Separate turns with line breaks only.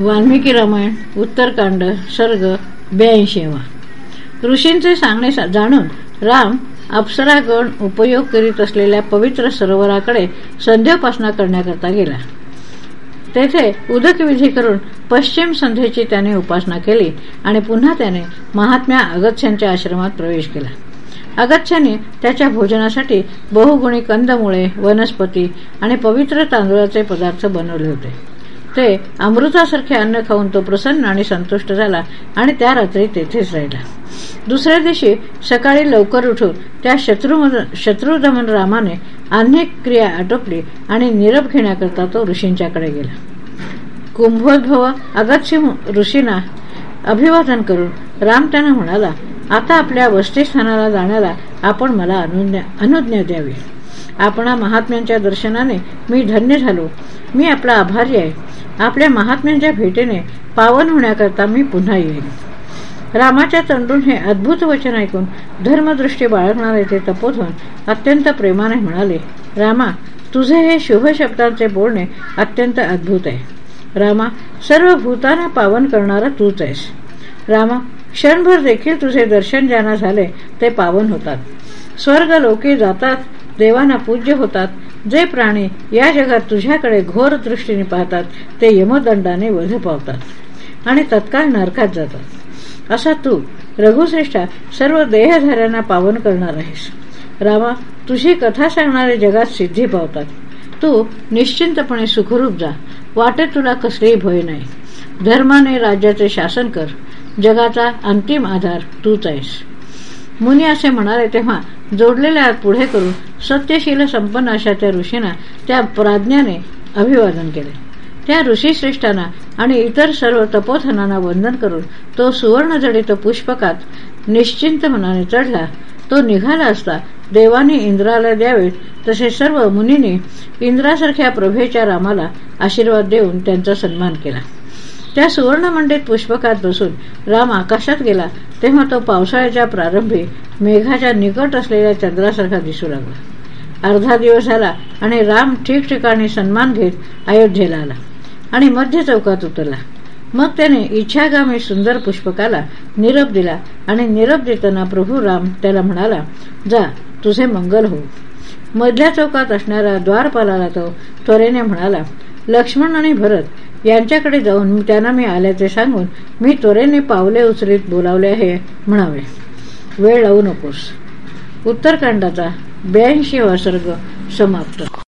वाल्मिकी रामायण उत्तरकांड सर्ग ब्याऐंशीवा. ऋषींचे सांगणे जाणून राम अप्सरागण उपयोग करीत असलेल्या पवित्र सरोवराकडे संध्यापासना करण्याकरता गेला. तेथे उदक विधी करून पश्चिम संध्येची त्याने उपासना केली आणि पुन्हा त्याने महात्म्या अगत्यांच्या आश्रमात प्रवेश केला. अगच्छ्याने त्याच्या भोजनासाठी बहुगुणी कंदमुळे वनस्पती आणि पवित्र तांदूळाचे पदार्थ बनवले होते. ते अमृतासारखे अन्न खाऊन तो प्रसन्न आणि संतुष्ट झाला आणि त्या रात्री तेथेच राहिला. दुसऱ्या दिवशी सकाळी लवकर उठून त्या शत्रुदमन रामाने अनेक क्रिया आटोपली आणि निरप घेण्याकरता तो ऋषींच्याकडे गेला. कुंभोद्भव अगत्य ऋषींना अभिवादन करून राम त्यांना म्हणाला आता आपल्या वस्तीस्थानाला जाण्याला आपण मला अनुज्ञा द्यावी. आपणा महात्म्यांच्या दर्शनाने मी धन्य झालो. मी आपला आभारी आहे. आपल्या महात्म्यांच्या भेटीने पावन होण्याकरता मी पुन्हा येईल रामाच्या तंडून हे अद्भुत वचन ऐकून धर्मदृष्टी बाळगणारे ते तपोधन अत्यंत प्रेमाने म्हणाले रामा तुझे हे शुभ शब्दांचे बोलणे अत्यंत अद्भुत आहे. रामा सर्व भूतांना पावन करणारा तूच आहेस. रामा क्षणभर देखील तुझे दर्शन ज्यांना झाले ते पावन होतात. स्वर्ग लोके जातात देवांना पूज्य होतात जे प्राणी या जगात तुझ्याकडे घोर दृष्टीने पाहतात ते यमदंडाने वध पावतात आणि तत्काळ नरकात जातात. असा तू रघुश्रेष्ठा सर्व देहधाऱ्यांना पावन करणार आहेस. रामा तुझी कथा सांगणारे जगात सिद्धी पावतात. तू निश्चिंतपणे सुखरूप जा. वाटे तुला कसलेही भय नाही. धर्माने राज्याचे शासन कर. जगाचा अंतिम आधार तूच आहेस. मुनी असे म्हणाले तेव्हा जोडलेल्या पुढे करून सत्यशील संपन्न अशा त्या ऋषींना त्या प्राज्ञाने अभिवादन केले. त्या ऋषीश्रेष्ठांना आणि इतर सर्व तपोधनांना वंदन करून तो सुवर्णजडित पुष्पकात निश्चिंत मनाने चढला. तो निघाला असता देवानी इंद्राला द्यावेत तसे सर्व मुनींनी इंद्रासारख्या प्रभेच्या रामाला आशीर्वाद देऊन त्यांचा सन्मान केला. त्या सुवर्णमंडित पुष्पकात बसून राम आकाशात गेला तेव्हा तो पावसाळ्याच्या प्रारंभी मेघाच्या निकट असलेल्या चंद्रासारखा दिसू लागला. अर्धा दिवस झाला आणि राम ठिकठिकाणी सन्मान घेत अयोध्येला आला आणि मध्य चौकात उतरला. मग त्याने इच्छागामी सुंदर पुष्पकाला निरप दिला आणि निरप देताना प्रभू राम त्याला म्हणाला जा तुझे मंगल हो. मधल्या चौकात असणाऱ्या द्वारपालाला तो त्वरेने म्हणाला लक्ष्मण आणि भरत यांच्याकडे जाऊन त्यांना मी आल्याचे सांगून मी त्वरेने पावले उचलीत बोलावले आहे म्हणावे. वेळ लावू नकोस. उत्तरकांडाचा ब्याऐंशी सर्ग समाप्त.